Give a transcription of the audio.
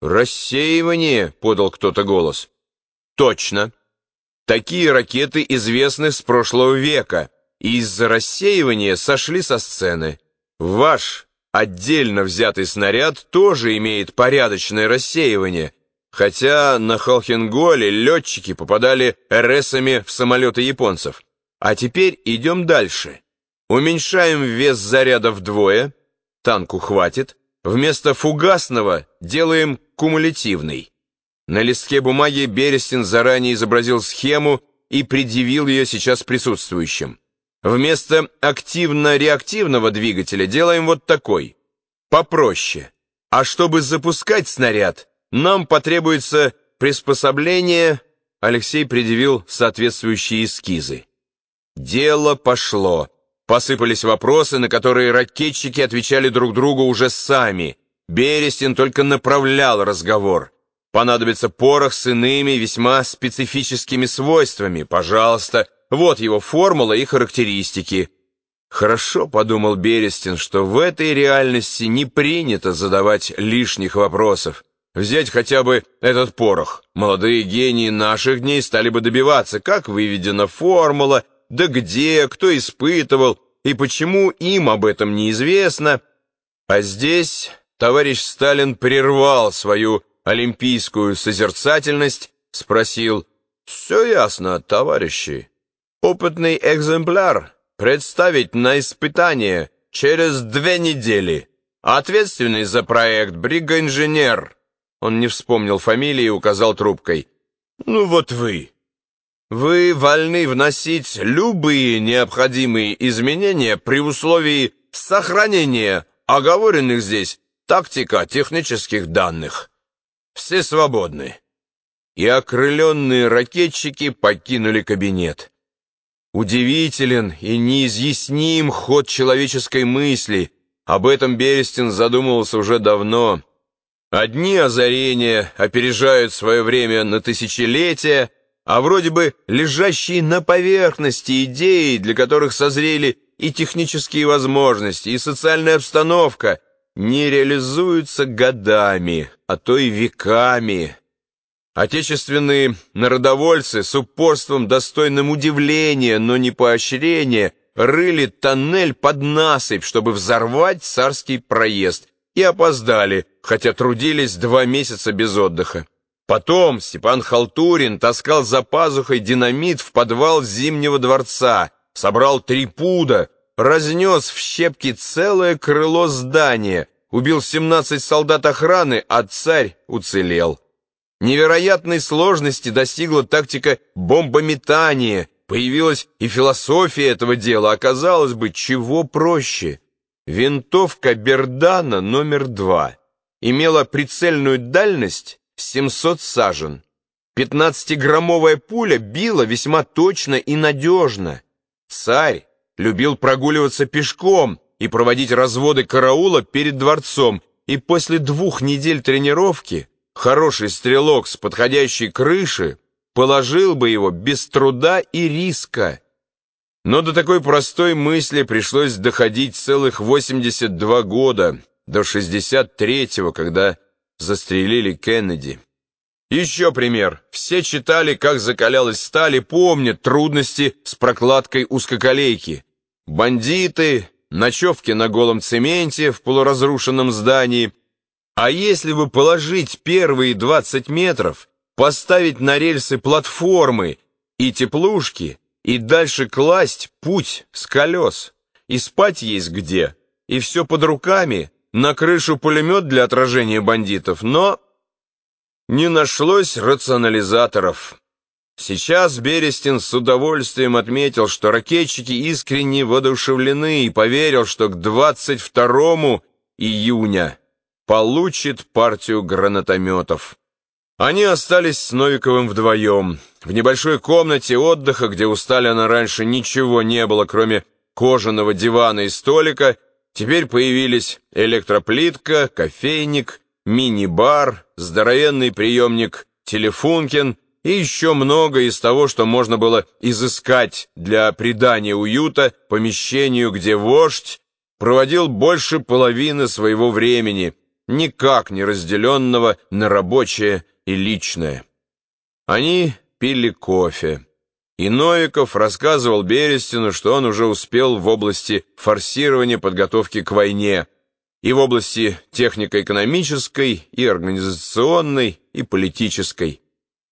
«Рассеивание», — подал кто-то голос. «Точно. Такие ракеты известны с прошлого века, и из-за рассеивания сошли со сцены. Ваш отдельно взятый снаряд тоже имеет порядочное рассеивание, хотя на Холхенголе летчики попадали РСами в самолеты японцев. А теперь идем дальше. Уменьшаем вес заряда вдвое, танку хватит, вместо фугасного делаем кумулятивный. На листке бумаги Берестин заранее изобразил схему и предъявил ее сейчас присутствующим. Вместо активно-реактивного двигателя делаем вот такой. Попроще. А чтобы запускать снаряд, нам потребуется приспособление... Алексей предъявил соответствующие эскизы. Дело пошло. Посыпались вопросы, на которые ракетчики отвечали друг другу уже сами. Берестин только направлял разговор. Понадобится порох с иными весьма специфическими свойствами. Пожалуйста, вот его формула и характеристики. Хорошо, подумал Берестин, что в этой реальности не принято задавать лишних вопросов. Взять хотя бы этот порох. Молодые гении наших дней стали бы добиваться, как выведена формула, да где, кто испытывал и почему им об этом неизвестно. А здесь товарищ Сталин прервал свою олимпийскую созерцательность, спросил «Все ясно, товарищи. Опытный экземпляр представить на испытание через две недели. Ответственный за проект бригоинженер». Он не вспомнил фамилии и указал трубкой. «Ну вот вы». Вы вольны вносить любые необходимые изменения при условии сохранения оговоренных здесь тактико-технических данных. Все свободны. И окрыленные ракетчики покинули кабинет. Удивителен и неизъясним ход человеческой мысли. Об этом Берестин задумывался уже давно. Одни озарения опережают свое время на тысячелетия, а вроде бы лежащие на поверхности идеи, для которых созрели и технические возможности, и социальная обстановка, не реализуются годами, а то и веками. Отечественные народовольцы с упорством, достойным удивления, но не поощрения, рыли тоннель под насыпь, чтобы взорвать царский проезд, и опоздали, хотя трудились два месяца без отдыха. Потом Степан Халтурин таскал за пазухой динамит в подвал Зимнего дворца, собрал три пуда, разнес в щепки целое крыло здания, убил 17 солдат охраны, а царь уцелел. Невероятной сложности достигла тактика бомбометания, появилась и философия этого дела, оказалось бы, чего проще. Винтовка Бердана номер два имела прицельную дальность 700 сажен. Пятнадцатиграммовая пуля била весьма точно и надежно. Царь любил прогуливаться пешком и проводить разводы караула перед дворцом, и после двух недель тренировки хороший стрелок с подходящей крыши положил бы его без труда и риска. Но до такой простой мысли пришлось доходить целых 82 года, до 63-го, когда застрелили Кеннеди. Еще пример. Все читали, как закалялась сталь и помнят трудности с прокладкой узкоколейки. Бандиты, ночевки на голом цементе в полуразрушенном здании. А если бы положить первые 20 метров, поставить на рельсы платформы и теплушки, и дальше класть путь с колес, и спать есть где, и все под руками, на крышу пулемет для отражения бандитов, но не нашлось рационализаторов. Сейчас Берестин с удовольствием отметил, что ракетчики искренне воодушевлены и поверил, что к 22 июня получит партию гранатометов. Они остались с Новиковым вдвоем. В небольшой комнате отдыха, где у Сталина раньше ничего не было, кроме кожаного дивана и столика, Теперь появились электроплитка, кофейник, мини-бар, здоровенный приемник Телефункин и еще много из того, что можно было изыскать для придания уюта помещению, где вождь проводил больше половины своего времени, никак не разделенного на рабочее и личное. Они пили кофе. И Новиков рассказывал Берестину, что он уже успел в области форсирования подготовки к войне, и в области технико-экономической, и организационной, и политической.